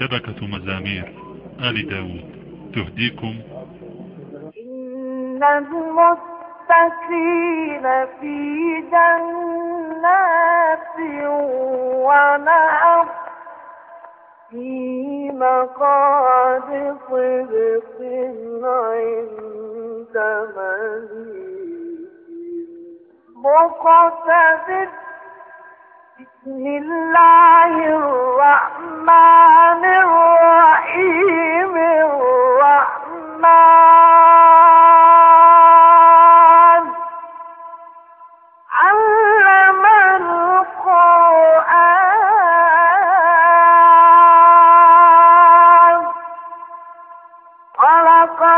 شبكة مزامير. آل داود. تهديكم. إن المتقين في جنات ونهر. في مقعد صدق عند مليك. مقتدر. بسم الله الرحمن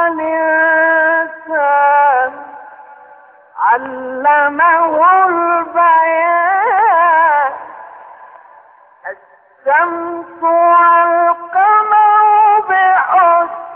الإنسان علمه البيان. الشمس والقمر بحسبان.